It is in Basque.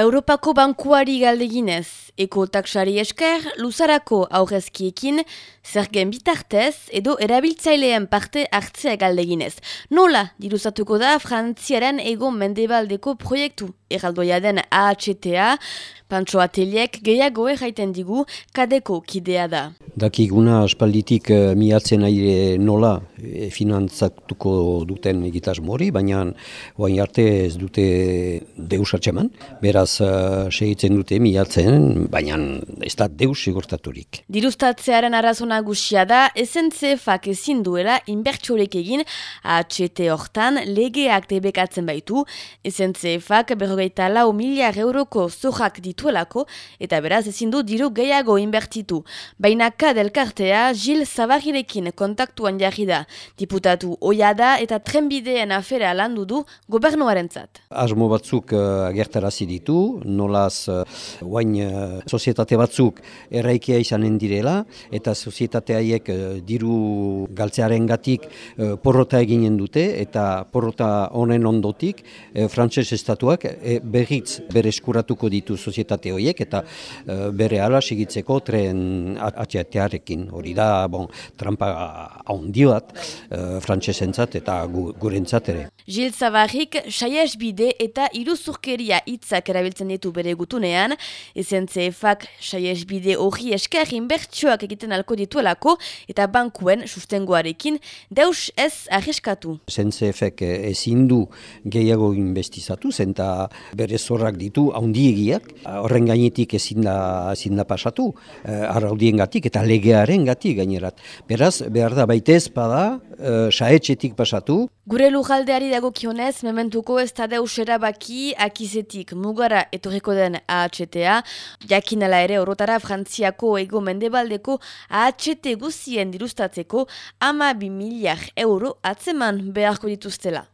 Europako bankuari galdeginez, eko taksari esker, luzarako aurrezkiekin, zergen bitartez edo erabiltzaileen parte hartzea galdeginez. Nola, diruzatuko da Frantziaren ego mendebaldeko proiektu. Eraldoia den AHTA, Pantso Ateliek gehiago erraiten digu kadeko kidea da. Dakiguna aspalditik uh, miatzen aire nola e, finantzatuko duten egitas mori, baina oain arte ez dute deus atxeman. Beraz, uh, segitzen dute miatzen, baina ez da deus sigurtaturik. Dirustatzearen arazona gusia da, esentzefak ezin duela inbertsorek egin AHT hortan legeak debekatzen baitu, esentzefak berrogeita lau miliar euroko zorak dituelako, eta beraz ezin du diru gehiago inbertitu. Baina Kad elkartea Gil Zabagirekin kontaktuan jarri da. Diputatu oia da eta trenbideen afera landu du gobernuaren zat. Asmo batzuk uh, agertarazi ditu, nolaz uh, guain uh, sozietate batzuk erraikia izanen direla, eta sozietate haiek uh, diru galtzearen gatik uh, porrota eginen dute, eta porrota honen ondotik uh, frantses estatuak uh, berriz bere eskuratuko ditu sozietate horiek, eta uh, bere ala sigitzeko tren atxet tearekin hori da bon, trampa handi bat uh, eta gu, gurentzat ere. Gil Zabarrik, saies bide eta iruzurkeria hitzak erabiltzen ditu bere gutunean, zefak saies bide hori esker inbertsioak egiten alko dituelako eta bankuen sustengoarekin deus ez arriskatu. Ezen zefek ezin du gehiago investizatu, zenta bere zorrak ditu handiegiak, horren gainetik ezin da, ezin da pasatu, uh, araudien gatik eta legearen gati gainerat. Beraz, behar da baitez bada, uh, saetxetik pasatu. Gure lujaldeari dagokionez, mementuko ez da deusera baki akizetik mugara etorriko den AHTA, jakinala ere orotara frantziako ego mendebaldeko AHT guzien dirustatzeko ama bi miliar euro atzeman beharko dituztela.